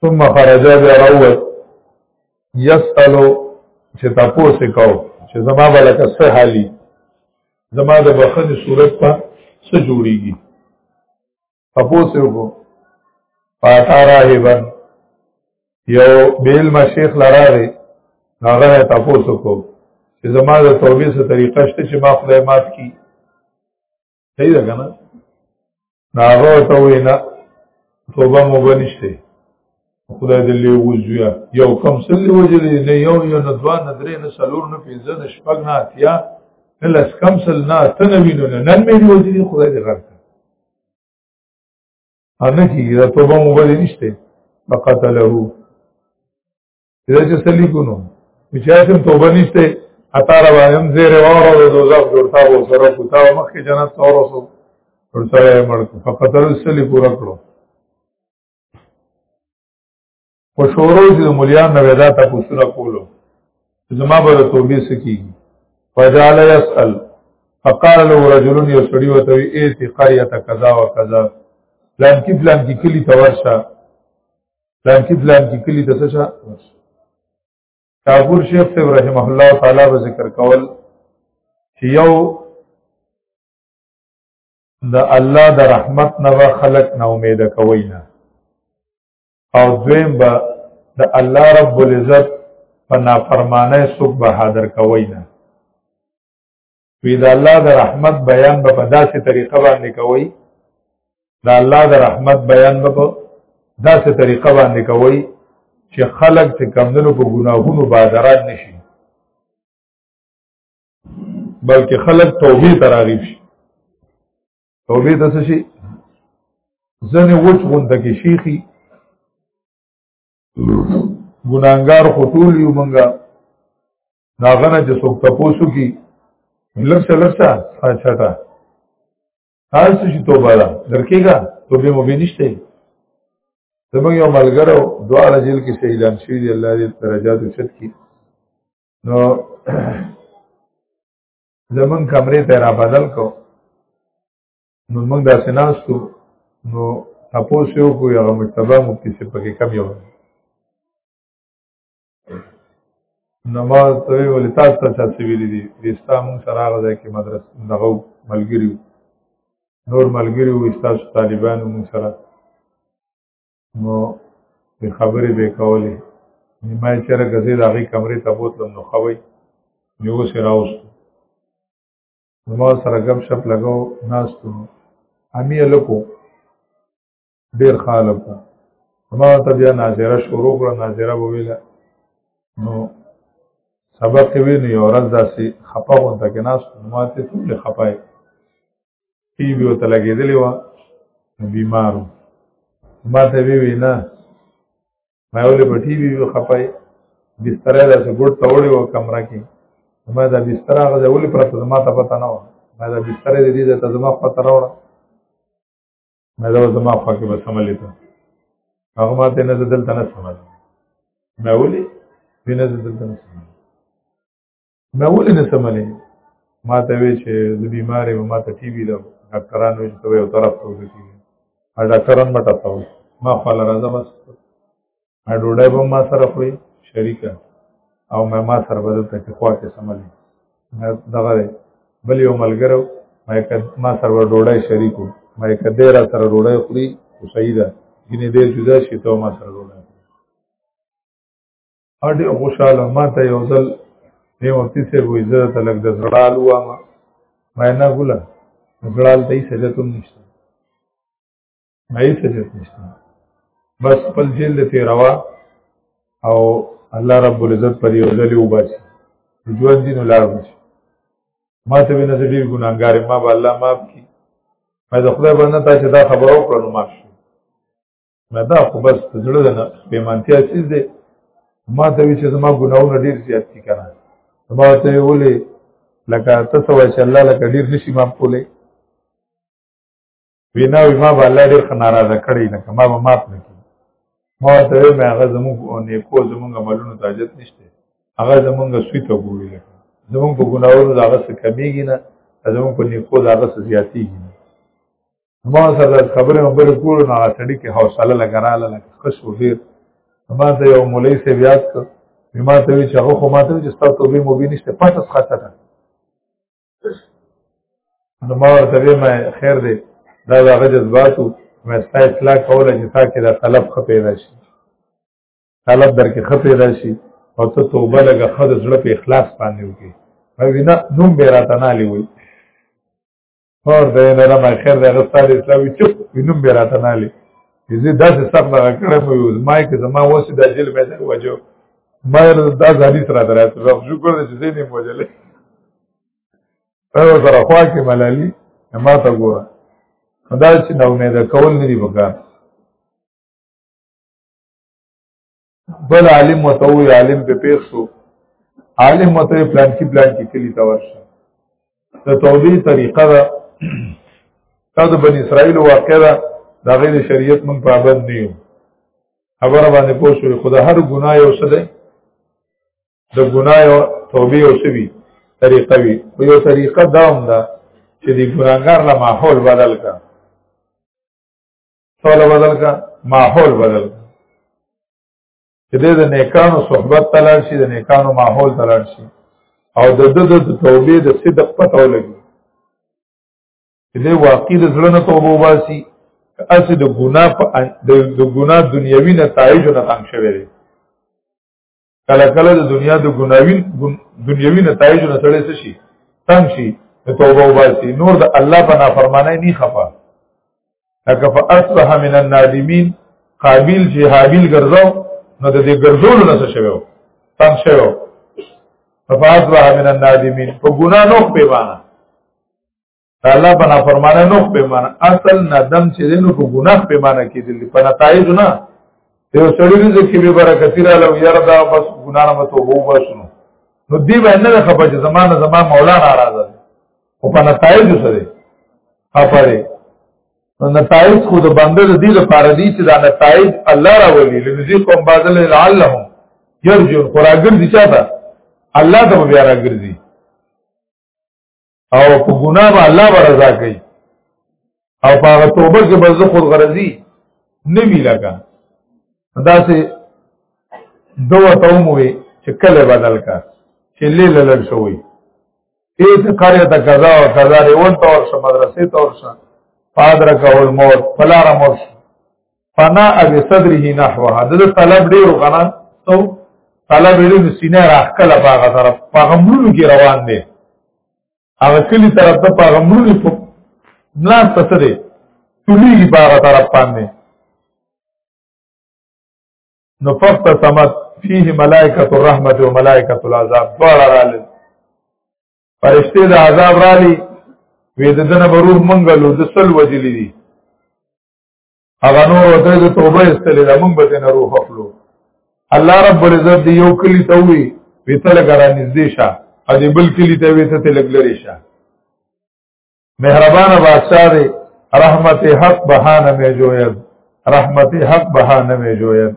ثم خرج بیا راوت یسالو چې تاسو وکاو چې زما بلکه څه حالي زما د بخښنې صورت په څه جوړیږي تپوس یو کو پاتارا هبن یو بیل ما شیخ لراغه هغه تپوس کو چې زما د توبې سره طریقه شته چې ما خدای مات کی صحیح ده کنه ناغه ته وینا توبه مو بنشته خدای دې له وزویا یو کم سل وجلې نه یو یو نه دوا نه درې نه سلور نه پنځه نه شپږ نه اتیا نه لس کم سل نه تنوی نه نن مې وجلې خدای دې غرق انا کیږي دا توبه مو باندې نشته فقتله دا چې سلی کو نو بچا ته توبه نشته اتار باندې زیر اور او دوزخ جوړتا و سره کوتا مخکې جنت اور وسو ورسره مړ فقتل سلی پورا کړو په شورو چې د مليان نه ودا تاسو سره کولو زما به توبې سکیږي فجعل يسأل فقال له رجل يسړي وتوي ايتي قريه كذا وكذا لان کې پلان کې کلی تورشه لان کې پلان کې کلی تسشه کافور شیخ صاحب رحمه الله تعالی به ذکر کول چې یو د الله د رحمت نه به خلق نه امید کوي نه او دویم به د الله رب العزت په نافرمانه سوق به حاضر کوي نه وی د الله د رحمت بیان به په داسې طریقه باندې کوي د الله د رحمت بیان به په داسې طریقه باندې کوي چې خلق چې کمندونو په ګناهونو بادران نشي بلکې خلک توبې ته راغی شي توبې ته څه شي ځنې وچ غونده کې شیخي ګناهګار خو ټول یو منګه ناغنه چې څوک تپوسو کی لرسه لرسه ساچټه هر څه چې توبه ده درکېګا توبه مو به نشته زموږ یو ملګرو دواړه جیل کې شهیدان شوی دی الله دې درجات اوچت کړي نو زمون کمرې ته را بدل کو نو موږ دا سناستو نو تاسو یو کو یو مکتبه مو کې څه پکې کم یو نماز ته ولې تاسو ته څه ویلي دي وستا مون سره غځه کې مدرسې دغه ملګری نور ملګری وستا طالبانو مون سره نو په خبرې به کولې ما چې را غزې د هغې کمرې ته بوتلم نو خوي مې اوس راوستو ما سره غم شپ لګاو ناستو امي لکو ډېر خالب ده ما ته بیا ناظره شروع کړه ناظره وویله نو سبق وی نو یو ورځ داسې خپه غونډه کې ناستو ما ته ټول خپای ټي بي ورته لګېدلې وه بیمار و ما ته وی وی نه ما ولې په ټي بي خپای بستر یې داسې ګوټ ته وړې وه کمره کې ما دا بستر هغه ځای ولې پرته زما ته پته نه وه ما دا بستر یې دې ځای ته زما خوا ته راوړه ما دا زما خوا کې به سملې ته هغه ما ته نه زه دلته نه سمل ما ولې وی نه زه دلته نه سمل ما ولې نه سملې ما ته وی چې د بیمارې و ما ته ټي بي ده ډاکټران وی چې ته یو طرف ته وځي ا ډاکټران مټه تاو ما خپل راځه بس ا ډوډۍ به ما سره خوري شریکه او ما ما سره بدل ته کې خوا کې سملې دغه بل یو ملګرو ما کد ما سره ډوډۍ شریکو ما کده را سره ډوډۍ خوري او صحیح ده ګینه دې جدا شي ته ما سره ډوډۍ اډې خوشاله ما ته یو ځل مې ورته سه وې زه ته لګ د زړال وام ما نه ګولا زړال ته یې سجدت هم نشته ما یې سجدت نشته بس خپل جیل دې تیروا او الله رب العزت پر یو ځل وباسي ژوند دین ولار بشي ما ته به نه ډیر ګناګار ما به الله معاف کی ما د خدای باندې ته چې دا خبرو کړو ما شي نه دا خو بس د زړه نه پیمانتیا چیز دی ما ته وی چې زما ګناونه ډیر زیات دي کنه ما ته ولې لکه تاسو وای چې الله لکه ډیر نشي ما کولې وینا وی ما به الله ډیر خناراضه کړی لکه ما به مات نه کی ما ته وی ما هغه زموږ نیکو زموږ عملونو ته حاجت نشته هغه زموږ سوی ته ګوري لکه زموږ په ګناونو دا غسه کمیږي نه زموږ په نیکو دا غسه زیاتیږي ما سره خبرې مبرې کول نو هغه سړي کې حوصله لګراله لکه خوش و ډیر ما ته یو مولای سي بیا ته ما ته وی چې هغه خو ما ته چې ستاسو توبې مو به نشته پټه خاطر نو ما ورته ما خیر دی دا هغه جذباتو مې ستا اصلاح کوله چې تا کې دا طلب خ پیدا شي طلب در کې خ پیدا شي او ته توبه لګه خد زړه په اخلاص باندې وکي او نه نوم به راته نه لوي اور دا نه را ما خیر دا غستار اسلامي چپ وینم به راته نه لې زه دا څه سخت دا کړه مې یو ما کې زما وسه د جیل مې دا وجو ما دا ځالي سره درات رب شکر دې زه نه موجلې او سره خوا کې ملالي ما ته ګوره دا چې نو مې دا کول نه دی وکړ بل عالم وته وی عالم په پیښ شو عالم وته پلان کې پلان کې کلی تا ورشه د توبې طریقه ده دا د بنی اسرائیل واقع ده دا غیر شریعت مونږ پابند نه یو خبره باندې پوه شو خدا هر ګناه یو څه ده د ګناه یو توبې او سوي طریقه وي او یو طریقه دا هم ده چې د ګناګار له ماحول بدل کا ټول بدل کا ماحول بدل کا چې د نیکانو صحبت تلل شي د نیکانو ماحول تلل شي او د د د توبې د صدق پته ولګي چې د واقعي د زړه نه توبه وباسي که اسې د ګناه په د ګناه دنیوي نتایجو نه تنګ شوی دی کله کله د دنیا د ګناوی دنیوي نتایج نه سړی څه شي تنگ شي توبه وباسي نور د الله په نافرمانی نه خفه لکه فاصبح من النادمین قابیل چې حابیل ګرځاو نو د دې ګرځولو نه څه شوو تنگ شوو فاصبح من النادمین په ګنا نو پیمانه الله په نافرمانه نو په معنا اصل ندم چې دین په ګناه په معنا کې دي په نتایج نه یو سړی رزق کې به برکت را لو یار دا بس ګناه نه متو وو بس نو نو دی باندې نه خبر چې زمانه زما مولا ناراض دی او په نتایج سره خبره نو نتایج خو د بنده د دې لپاره دي چې دا نتایج الله را ولي لږی کوم بادل لعلهم يرجو قراګر دي چاته الله ته بیا راګرځي او په ګناه به الله برضا کوي او په هغه توبه کې به زه خود غرضي نه وی لګا دا سه دوه توم وي چې کله بدل کا چې لیل لړ شوی ایت قريه ته قضا او قضا ریون تور شه مدرسې تور شه پادر کا اول موت فلار موت فنا ابي صدره نحوها د طلب ډیر غنا تو طلب ډیر سینه راخله باغه طرف هغه مونږ کې روان دي هغه کلی طرف ته هغه مونږ په ناس ته دي تلویږي باغه طرف باندې نو فقط سمت فيه ملائکه الرحمت و ملائکه العذاب دواړه رااله فرشته د عذاب رالی وې د دنه بروح منګلو د سل وجلی دي هغه نور او ته توبه استلې دا موږ به نه روح خپلو الله رب العزت دی یو کلی ته وی ویته لګرا نږدې شه ا دې بل کلی ته ویته ته لګلري شه مهربان بادشاہ دی رحمت حق بهانه می جوید رحمت حق بهانه می جوید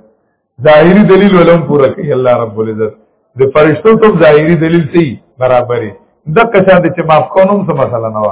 ظاهری دلیل ولوم پورا کوي الله رب العزت د فرشتو ته ظاهری دلیل سي برابرې د کشان د چې معاف کونم څه مسله نه و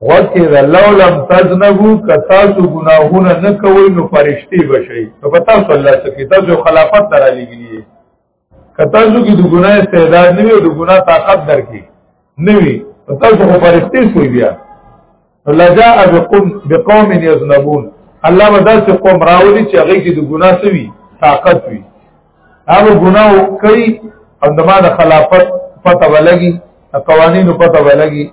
وکه دا لولم تذنبو کتاسو گناهونه نه کوي نو فرشتي بشي نو پتا صلی الله سکی تاسو خلافت تر لګلی کتاسو کې د ګناه استعداد نه وي د ګناه طاقت درکې نه وي تاسو خو فرشتي شوي بیا لجاء بقوم بقوم يذنبون الله مدا چې قوم راولي چې هغه کې د ګناه سوي طاقت وي هغه ګناه کوي او دما د خلافت پته ولګي قوانینو پته ولګي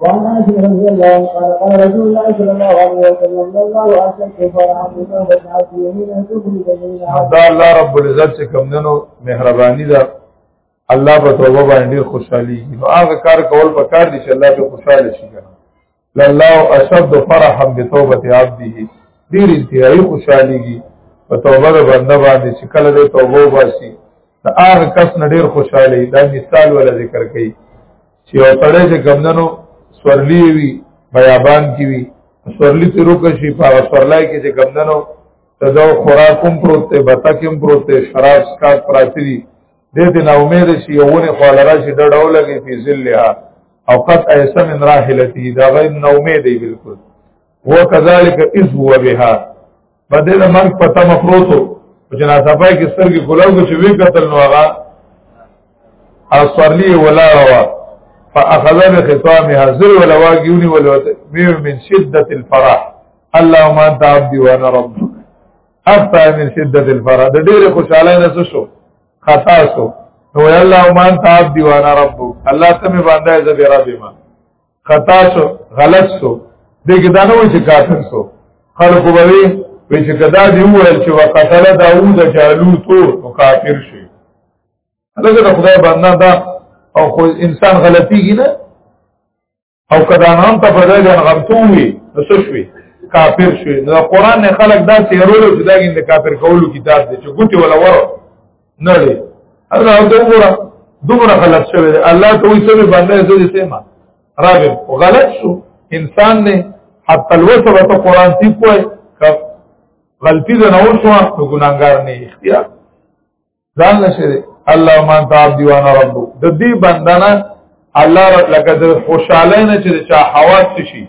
وعن انس رضي الله عنه قال قال رسول الله صلى الله عليه وسلم لا الله اكبر كفر عن الله وسعت يمينه تبري جميل حتى الله رب العزت چې کوم ننو مهرباني ده الله په توبه باندې خوشحالي نو هغه کار کول په کار دي چې الله به خوشاله شي کنه لله اشد فرحا بتوبه عبده ډیر انتهایی خوشحاليږي په توبه د بنده باندې چې کله د توبه واسي دا هغه کس نه ډیر خوشاله دا مثال ولا ذکر کوي چې یو سړی چې کمدنو سورلی وي بیابان کې وي سورلی ته روکه شي په هغه سورلای کې چې کمدنو تدو خوراک هم پروت دی بتک هم پروت دی شراب سکاک پراتی دي دې دې نا امید شي یوونه خالرا شي ډډو لګي په ذلها او قد ایسم من راحلتی دا غیر نا امید دی بالکل هو کذالک اذ هو بها په دې د مرګ په تمه پروتو چې نا صفای کې سترګې کولاو چې وی قتل نو هغه اصلي ولا روا فاخذ بخصامها زر ولا واجوني ولا من شده الفرح اللهم انت عبدي وانا ربك اخطا من شده الفرح د ډېر خوشاله نه څه شو خطا شو نو اللهم انت عبدي وانا ربك الله ته مې باندې زبر ربي ما خطا شو غلط شو دغه دا نه وای چې کافر شو خلکو به وی چې کدا دی وویل چې وقتل داوود جالوت او کافر شي هغه د خدای باندې دا او خو انسان غلطيږي نه او کدا نام ته بدل جن غلطو وي نو څه شوي کافر شوي نو قران نه خلک دا سیرولو چې دا ګینه کافر کولو کتاب دی چې ګوتې ولا ورو نه لري الله دومره دومره غلط شوی دی الله ته وایي سمې باندې زه دې سیمه راغم او غلط شو انسان نه حتی الوسه په قران تی کوی غلطی ده نه وشو نو ګناګار نه اختیار ځان نشي الله ما تعالی دیوانا رب د دې بندانه الله لکه د خوشاله نه چې چا حواس شي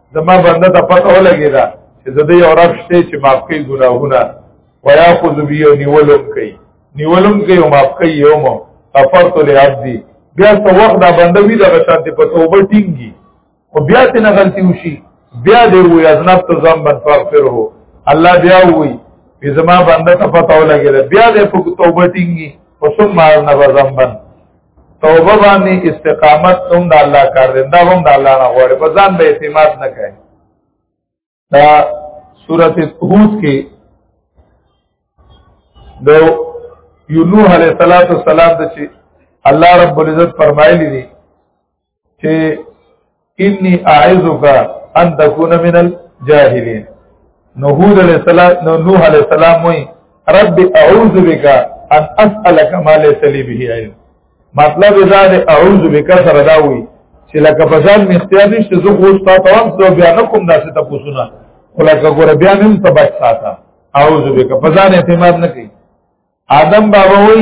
زما بنده ته پته ولګی دا چې د دې او رب شته چې معاف کوي ګناهونه ويا خو ذبي او نیولم کوي نیولم کوي او معاف کوي یوم غفرت لعبدي بیا څو وخت دا بنده وی دغه شانتي په توبه ټینګي او بیا تنه غلطي وشي بیا دې وي اذنب ته ذنبا فاغفره الله بیا وي په زما بنده ته پته ولګی بیا دې په توبه ټینګي وسم ما نه ذنبا توبه باندې استقامت هم د الله کار دی دا هم د الله نه غواړي په ځان به اعتماد نه کوي دا سورته هود کې د یونوح علیه السلام د چې الله رب العزت فرمایلی دی چې انی اعذک ان تكون من الجاهلین نوح علیہ السلام نوح علیہ السلام وی رب اعوذ بک ان اسالک ما ليس لي به علم مطلب دا دی اعوذ بک سره دا وی چې لکه په ځان می اختیار نشته زه خو ستا ته وخت او بیا نه کوم داسې ته پوښتنه خو لکه ګور بیا نیم ته بچ ساته اعوذ بک په ځان اعتماد نه کوي آدم بابا وی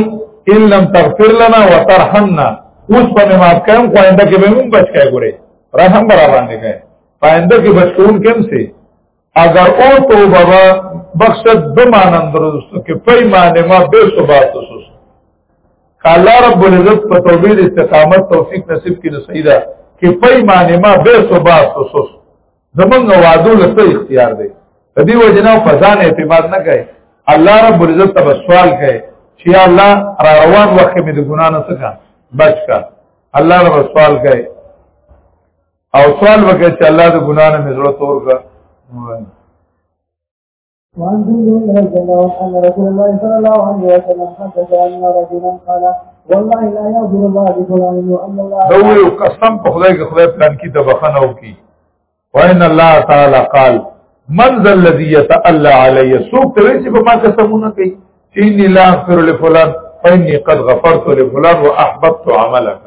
ان لم تغفر لنا وترحمنا اوس په ما کوم خو انده کې به مونږ بچ کای ګوره رحم برا باندې کای پاینده کې بچ کوون کوم سي اگر او تو بابا بخشت بمانند رسو کې پي معنی ما به ثبات وسو الله رب العزت په توحید استقامت توفیق نصیب کړي سیدا کې پي معنی ما به ثبات وسو زمونږ وادو لته اختیار دی د دې وجنه په ځان اعتماد نه کوي الله رب عزت ته سوال کوي چې یا الله را روان وخت مې د ګنا نه څخه بچ کا الله رب سوال کوي او سوال وکړي چې الله د ګنا نه مې زړه تور کا وعن جند بن هجل أن رسول الله صلى الله عليه وسلم حدث أن رجلا قال والله لا يغفر الله لفلان وأن الله دوی قسم په خدای کې خدای پلان کې دبخنه وکي وان الله تعالی قال من ذا الذي يتألى علي سوق ته چې په ما قسمونه کوي چې اني لا اغفر لفلان فاني قد غفرت لفلان واحبطت عملك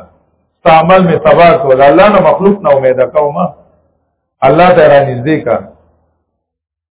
استعمال می تبا کول الله نه مخلوق نه امید کوم الله ته را نږدې کا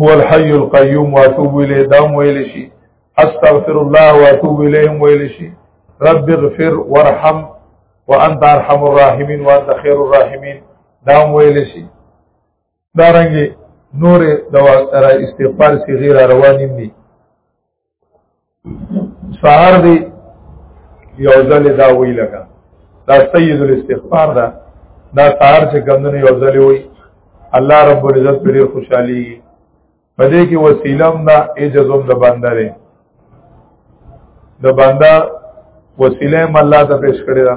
هو الحي القيوم واتوب الیه دام ویل شي استغفر الله واتوب الیه ویل شي رب اغفر وارحم وانت ارحم الراحمین وانت خیر الراحمین دام ویل شي دارنګي نور دوا استغفار سی غیر روانین دي سهار دی یو ځل دا وی لګا دا سید الاستغفار دا دا سهار چې ګندنه یو ځل وی الله رب العزت پر خوشحالي پدې کې وسیلم دا اجزم د بندر د بندا وسیله مله ته پیش کړی دا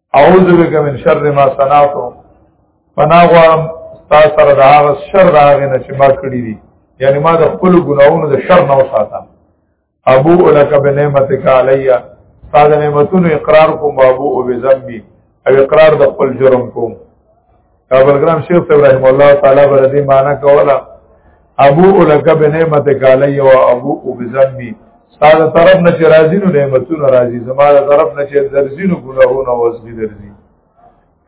اعوذ بک من شر ما صنعت فنا غوام تا سر دا هغه شر دا هغه نه چې ما کړی دي یعنی ما د خپل ګناونو د شر نه وساته ابو الک بنعمتک علیا تا د نعمتونو اقرار کوم ابو او بذنبی او اقرار د خپل جرم کوم کابل ګرام شیخ ابراهیم الله تعالی بر دې معنا کولا ابو الک بنعمت کالی او ابو بذنبی ساده طرف نه چې راضی نو نعمتونه راضی زماده طرف نه چې درځي نو ګناهونه وسګي درځي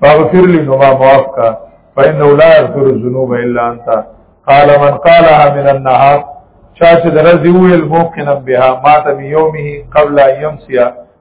فاغفر لي نو ما معاف کا فإن لا يغفر الذنوب إلا أنت قال من قالها من النهار چا چې درځي ویل موقنا بها ما تم يومه قبل يمسيا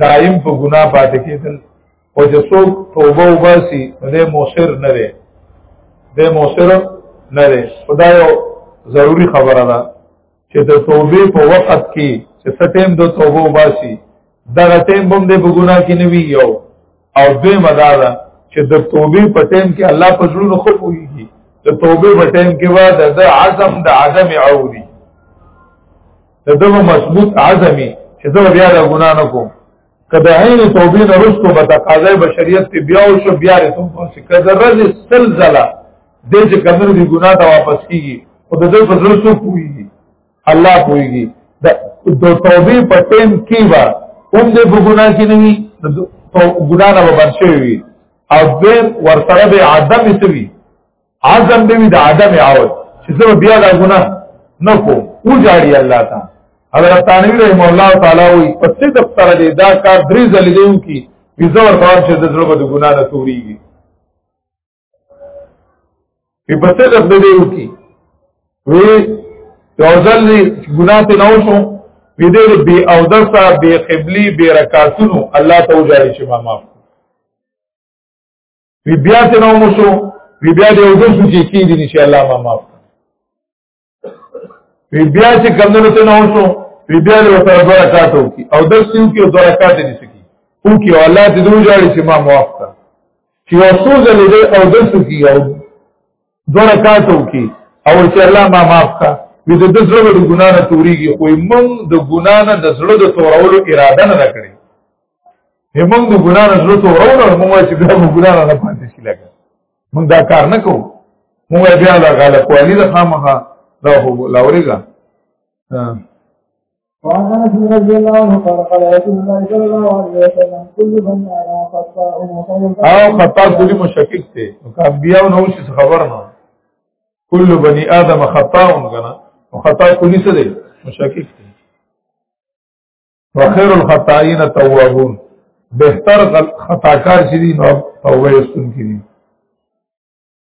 دائم په ګناه پاتې کېدل او چې څوک توبه وباسي نو دې موثر نه دی دې موثر نه دی خدای یو ضروری خبره ده چې د توبې په وخت کې چې ستیم د توبه وباسي دغه ټیم هم دې په ګناه کې نه وی یو او دوی مدار چې د توبې په ټیم کې الله په زړونو خو پوهیږي د توبې په ټیم کې وا د عزم د عدم عوري د دغه مضبوط عزمي چې زه بیا د ګنا نه کوم کله عین توبې نه رسو به تقاضا بشریت ته بیا او شو بیا ته په سکه ذره سلزله د چې کمر دی ګنا ته واپس کیږي او د دې په رسو کوي الله کوي د توبې په ټیم کې وا هم دې په ګنا کې نه وي ګنا نه وبنشي او دې ورسره به عدم سوي عزم به وي د عدم عود چې زه بیا دا ګناه نه کوم او جاړي الله تعالی حضرت تانوی رحم الله تعالی وی په صدق سره دې دا کار درې ځلې دیو کی ویزه ورته چې د زړه د ګناه نه توريږي په صدق دې دیو کی وی یو ځل ګناه ته نه وشو وی دې بی او دسا بی قبلی بی رکعتونو الله تعالی چې ما معاف وی بیا ته نو مو شو وی بیا دې وګورئ چې کې دي ان شاء الله ما معاف وی بیا چې کمنو ته نو شو وی بیا له سره دوه رکعات وکي او د سیو کې دوه رکعات دي سکی او کې الله دې دوی جوړي چې ما معاف کړ چې اوسو زلې او د سکی او دو رکاتو کی او چې الله ما معاف کا وی د دزړه د ګنا نه توریږي خو موږ د ګنا نه د زړه د تورولو اراده نه کړې موږ د ګنا نه زړه تورولو موږ چې بیا موږ ګنا نه پاتې شي لګا موږ دا کار نه کوو موږ بیا دا غلط والی د خامخه دا هو لاوريګا وعن انس رضي الله عنه قال قال رسول الله صلى الله عليه وسلم كل من على خطاء او خطاء کلی مشکک ته انبیاء نو شي خبر نه کل بني ادم خطاء غنا او خطاء کلی څه دی مشکک ته وخير الخطائين التوابون بهتر خطاکار چې دي نو توبه یې ستون کړي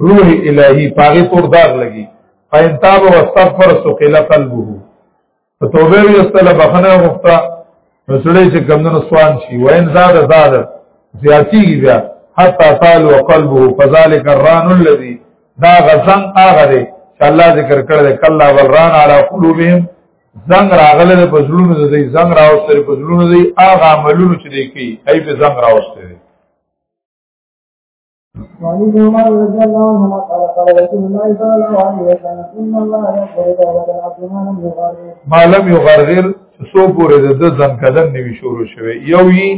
روح الهی پاغه تور داغ لګي فین تاب او استغفر سقل قلبه په توبه وی استله بخنه غفتا نو سړی چې کمندونو سوان شي وین زاد زاد زیاتیږي بیا حتا تعال وقلبه فذلك الران الذي دا غزن هغه دی چې الله ذکر کړل کلا ولران علی قلوبهم زنګ راغله د پزلونو د دې زنګ راوستل پزلونو دې هغه عملونو چې دې کوي ای په زنګ راوستل وعن ابن عمر رضي الله عنهما قال قال رسول الله صلى الله عليه وسلم ان الله يغفر توبه العبد ما لم يغرغر ما لم يغرغر سو پورې د ځن کدن نیوي شروع شوه یو یي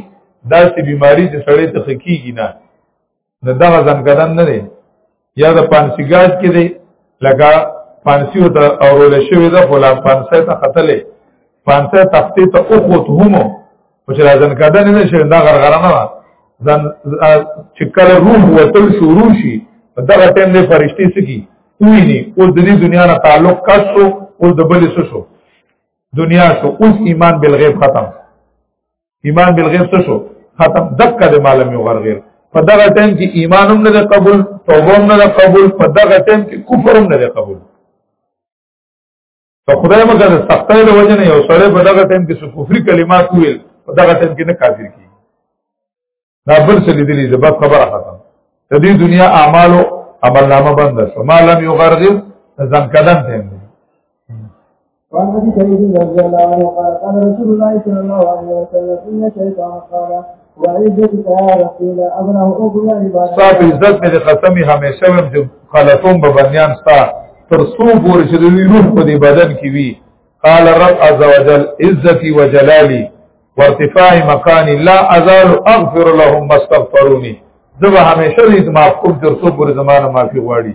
داسې بیماری چې سړی ته خکېږي نه د دغه ځن کدن نه دی یا د پانسیګاج کې دی لکه پانسی او ته اورول شوی دا فلان پانسه ته قتلې پانسه تختی ته اوخوت همو او چې ځان کده نه شي دا غرغره نه ځان چې کله روح وتل شروع شي دغه ټیم دې فرشتي سکی کوی نه او د دې دنیا نه تعلق کاسو او د بلې شو دنیا شو اوس ایمان بالغیب ختم ایمان بالغیب څه شو ختم دک د معلوم یو غرغیر په دغه ټیم کې ایمان هم نه قبول توبه هم نه قبول په دغه ټیم کې کفر هم نه قبول په خدای مګر د سختۍ د وجه نه یو سړی په دغه ټیم کې کفري کلمات ویل په دغه ټیم کې نه کافر کی دا بل څه لیدلی ده بس خبره ختم د دې دنیا اعمالو عمل نامه بند شو ما لم یغرغر ځان کدن ته دی وعن ابي سعيد رضي الله عنه قال قال رسول الله صلى الله عليه وسلم ان الشيطان قال ستا په عزت مې د قسمې همیشه ویم چې خلطوم به بنیان ستا تر څو پورې چې د روح په دې بدن کې وي قال رب عز وجل عزتي وجلالي وارتفاع مکاني لا ازال اغفر لهم ما استغفروني زه به همیشه دې معاف کوم تر څو پورې زمانه معافي غواړي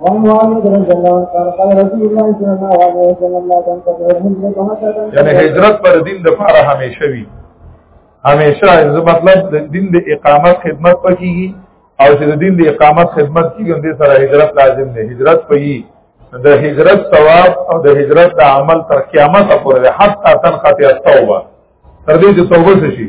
وعن معاذ بن رضي الله عنه قال قال رسول الله صلى الله عليه وسلم لا تنتظر الهجرة حتى تنتظر يعني هجرت پر دین د پاره همیشه وی همیشه زه مطلب د دین د اقامت خدمت پکې او چې د دین د اقامت خدمت کیږي د سره هجرت لازم دی هجرت پکې د هجرت ثواب او د هجرت د عمل تر قیامت پورې حتی تنقطع التوبه تر دې چې توبه شي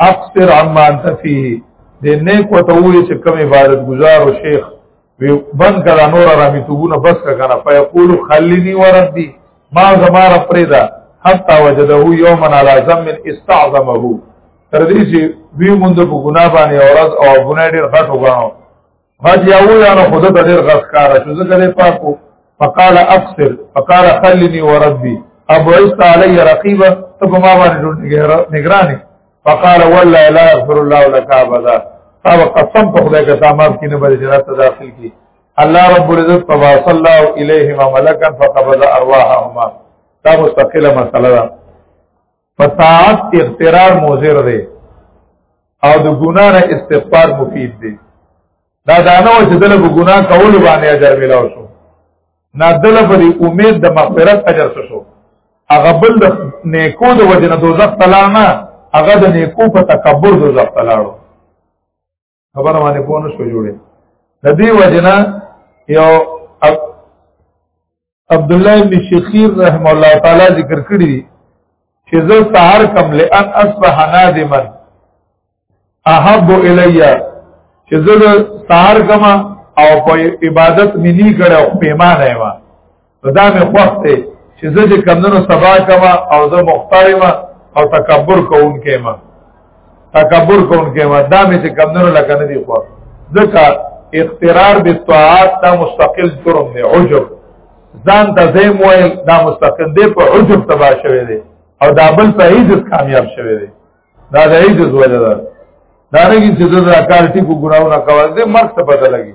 اقصر عما انت فيه د نیک وته وې چې کوم عبادت گزار او شیخ وی بند کړه نور را می توونه بس کړه فیقول خلنی وردی ما زماره پرېدا حتا وجده یوما علی ذم استعظمه تر دې چې وی مونږ په ګنا باندې اورز او ګنا ډیر غټ وګڼو بس یو یا نو خود ته ډیر غس کار شو زه کله پاکو فقال اقصر فقال خلني وربي ابو عيسى علي رقيبه ته ما باندې نگراني فقال والله لا يغفر الله لك ابدا او قسم په خدای که تمام کینه به جنت داخل کی الله رب العزت تبا صلی الله الیه و ملکا فقبض ارواحهما دا مستقله مسله ده فطاعت اغترار موزر دی او د ګنا نه استغفار مفید دی دا دانه چې دله په ګنا کول باندې اجر ملاو شو نه دله په امید د مغفرت اجر شو هغه بل د نیکو د وجنه دوزخ تلانه هغه د نیکو په تکبر دوزخ تلاړو خبره باندې پونه شو جوړه د دې وجنا یو عبد الله بن شخير رحم الله تعالی ذکر کړی دی چې زه سحر کم لئن اصبح نادما احب الیا چې زه سحر کما او په عبادت مې نه کړو پیمانه ما دا مې خوښ دی چې زه چې کمنو سبا کما او زه مختار ما او تکبر کوونکې ما تکبر کوونکې ما دا مې چې کمنو لکه نه دی خو ځکه اقترار بالطاعات دا مستقل جرم دی عجب ځان ته زم ویل دا مستقل دی په عجب تبا شوی دی او دا بل په عجز کامیاب شوی دی دا د عجز وجه ده دا نه چې زه دا کار ټیکو ګناونه کوي زه مرګ ته پته لګي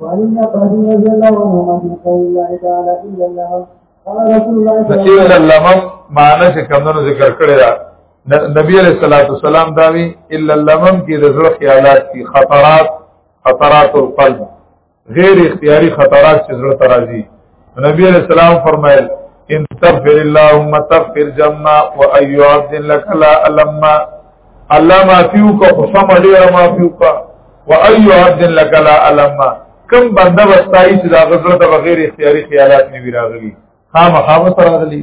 وعن ابن عباس رضي الله عنهما في قول الله تعالى إلا الله قال رسول الله صلى الله عليه وسلم إلا الله معنی چې کمنو ذکر کړی دا نبی علیہ الصلوۃ والسلام داوی الا اللمم کی رزق خیالات کی خطرات خطرات القلب غیر اختیاری خطرات چې زړه ترازی نبی علیہ السلام فرمایل ان تغفر اللهم تغفر جمع واي عبد لك لا لما الله ما فيك قسم ډیر ما فيك واي عبد لك لا لما کم بنده وستای چې دا غزر د بغیر اختیاري خیالات نه وی راغلي خامخا سره راغلي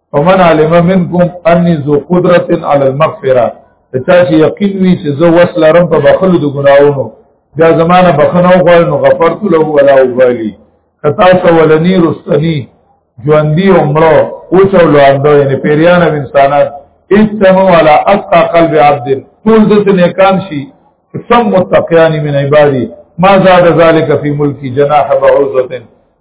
فمن علم منکم انی ذو قدرت علی المغفره ته چا چې یقین وي چې زه وصل رم په بخلو د ګناونو دا زمانه بخنه غوړ نو غفرت له ولا وبالی کتا سولنی رستنی ژوندۍ عمره او چولو اندو یعنی پیریان او انسانان اجتمعوا على اتقى قلب عبد ټول د نیکان شي سم متقیان من عبادی ما زاد ذلك في ملکی جناح بعوزه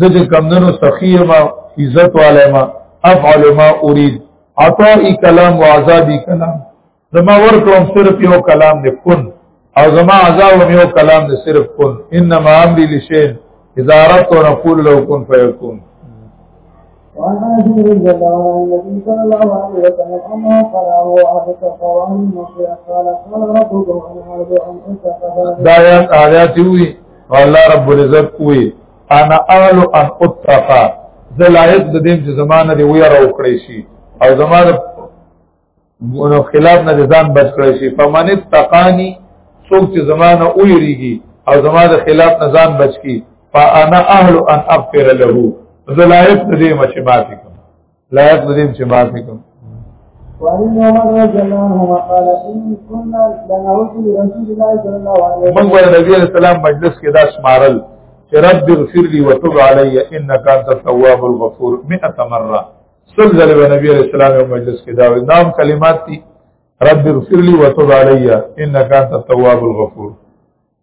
زه چې کمدنو سخی ما عزت والا ما افعل ما اريد عطائي کلام وعذابي کلام زما ورکوم صرف یو کلام نه کن او زما عذاب یو کلام نه صرف کن انما امري لشين اذا اردت ان اقول له كن فيكون وعن انس بن جبل عن النبي صلى الله عليه وسلم انه قال هو احد القوام المصري قال قال ربكم ان هذا ان انت دا آیات آیات وی الله رب العزت وی انا اهل ان اتقا زلایت د دې چې زمانه دی ویره وکړي شي او زمانه ګونو خلاف نه ځان بچ کړی شي فمن تقانی څوک چې زمانه ویریږي او زمانه خلاف نه ځان بچ کی فانا اهل ان اغفر له زلایت دې مچ ماتي لایق دریم چې معاف کوم من قال نبی علیہ السلام مجلس کې دا شمارل چې رب اغفر لي وتب علي انك انت التواب الغفور 100 مره سلزله به نبی علیہ السلام یو مجلس کې دا نام کلمات دي رب اغفر لي وتب علي انك انت التواب الغفور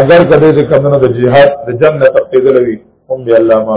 اگر کده چې کمنو د جهاد د جنگ نه تقیدل وي هم به الله ما